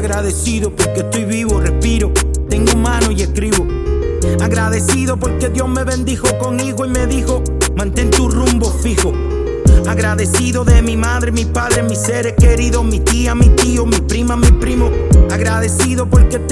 Agradecido porque estoy vivo, respiro, tengo mano y escribo. Agradecido porque Dios me bendijo con hijo y me dijo, mantén tu rumbo fijo. Agradecido de mi madre, mi padre, mis seres queridos, mi tía, mi tío, mi prima, mi primo. Agradecido porque tengo